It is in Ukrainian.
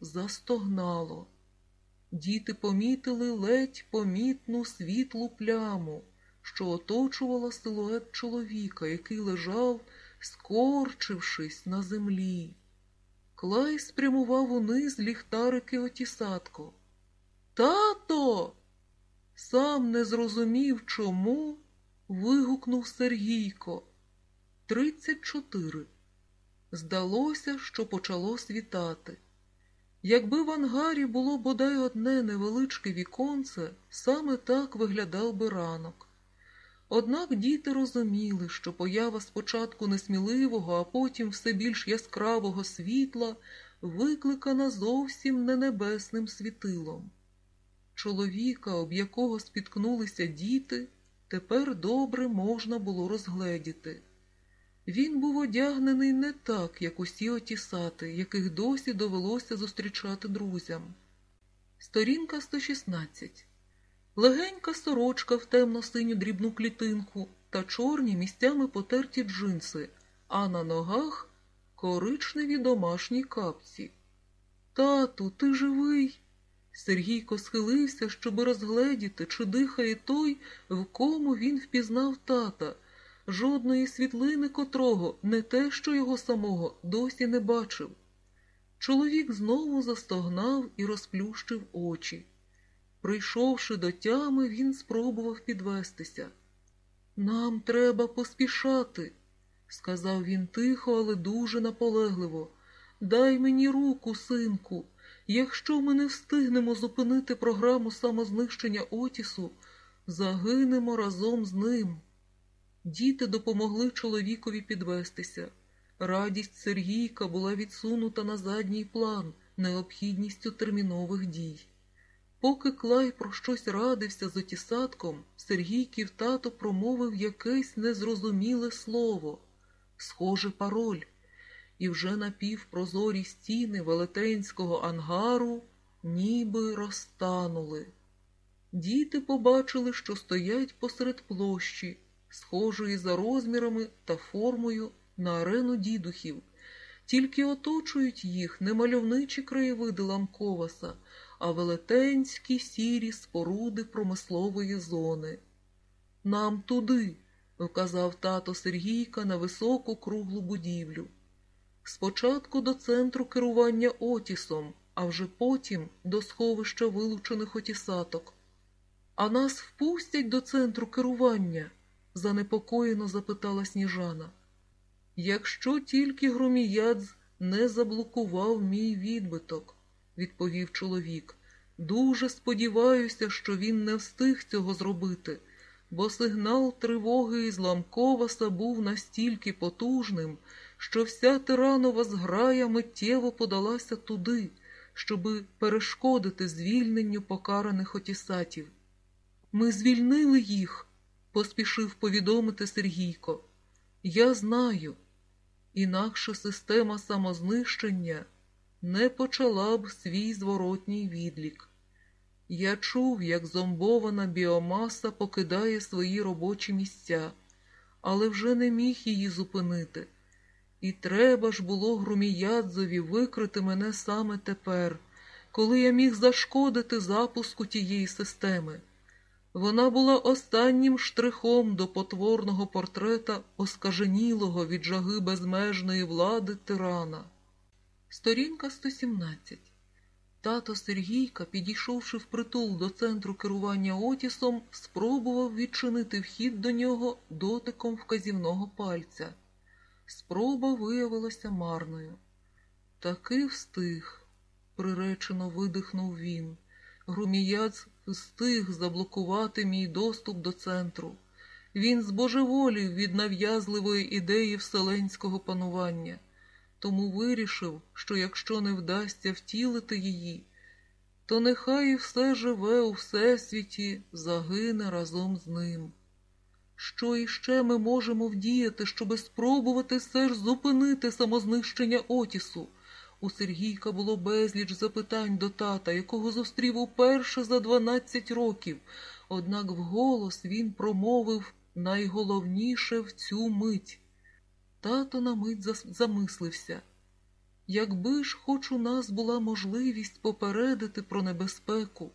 застогнало. Діти помітили ледь помітну світлу пляму, що оточувала силует чоловіка, який лежав, скорчившись на землі. Клай спрямував униз ліхтарики отісатко. Тато. Сам не зрозумів, чому. вигукнув Сергійко. Тридцять чотири. Здалося, що почало світати. Якби в ангарі було бодай одне невеличке віконце, саме так виглядав би ранок. Однак діти розуміли, що поява спочатку несміливого, а потім все більш яскравого світла викликана зовсім не небесним світилом. Чоловіка, об якого спіткнулися діти, тепер добре можна було розгледіти. Він був одягнений не так, як усі отісати, яких досі довелося зустрічати друзям. Сторінка 116. Легенька сорочка в темно-синю дрібну клітинку та чорні місцями потерті джинси, а на ногах коричневі домашні капці. Тату, ти живий? Сергійко схилився, щоб розгледіти, чи дихає той, в кому він впізнав тата жодної світлини котрого, не те, що його самого, досі не бачив. Чоловік знову застогнав і розплющив очі. Прийшовши до тями, він спробував підвестися. Нам треба поспішати, сказав він тихо, але дуже наполегливо. Дай мені руку, синку. Якщо ми не встигнемо зупинити програму самознищення Отісу, загинемо разом з ним. Діти допомогли чоловікові підвестися. Радість Сергійка була відсунута на задній план необхідністю термінових дій. Поки Клай про щось радився з отісатком, Сергійків тато промовив якесь незрозуміле слово, схоже пароль, і вже напівпрозорі стіни велетенського ангару ніби розтанули. Діти побачили, що стоять посеред площі схожої за розмірами та формою на арену дідухів, тільки оточують їх не мальовничі краєвиди Ламковаса, а велетенські сірі споруди промислової зони. Нам туди, вказав тато Сергійка на високу круглу будівлю. Спочатку до центру керування Отісом, а вже потім до сховища вилучених отісаток. А нас впустять до центру керування занепокоєно запитала сніжана. Якщо тільки Громіядз не заблокував мій відбиток, відповів чоловік. Дуже сподіваюся, що він не встиг цього зробити, бо сигнал тривоги із Ламковаса був настільки потужним, що вся тиранова зграя миттєво подалася туди, щоби перешкодити звільненню покараних отісатів. Ми звільнили їх, поспішив повідомити Сергійко. Я знаю, інакше система самознищення не почала б свій зворотній відлік. Я чув, як зомбована біомаса покидає свої робочі місця, але вже не міг її зупинити. І треба ж було Груміядзові викрити мене саме тепер, коли я міг зашкодити запуску тієї системи. Вона була останнім штрихом до потворного портрета оскаженілого від жаги безмежної влади тирана. Сторінка 117. Тато Сергійка, підійшовши впритул до центру керування Отісом, спробував відчинити вхід до нього дотиком вказівного пальця. Спроба виявилася марною. Таки встиг, приречено видихнув він. Груміяц встиг заблокувати мій доступ до центру. Він збожеволів від нав'язливої ідеї вселенського панування, тому вирішив, що якщо не вдасться втілити її, то нехай все живе у Всесвіті загине разом з ним. Що іще ми можемо вдіяти, щоби спробувати все ж зупинити самознищення Отісу? У Сергійка було безліч запитань до тата, якого зустрів уперше за дванадцять років, однак вголос він промовив найголовніше в цю мить. Тато на мить замислився. Якби ж хоч у нас була можливість попередити про небезпеку,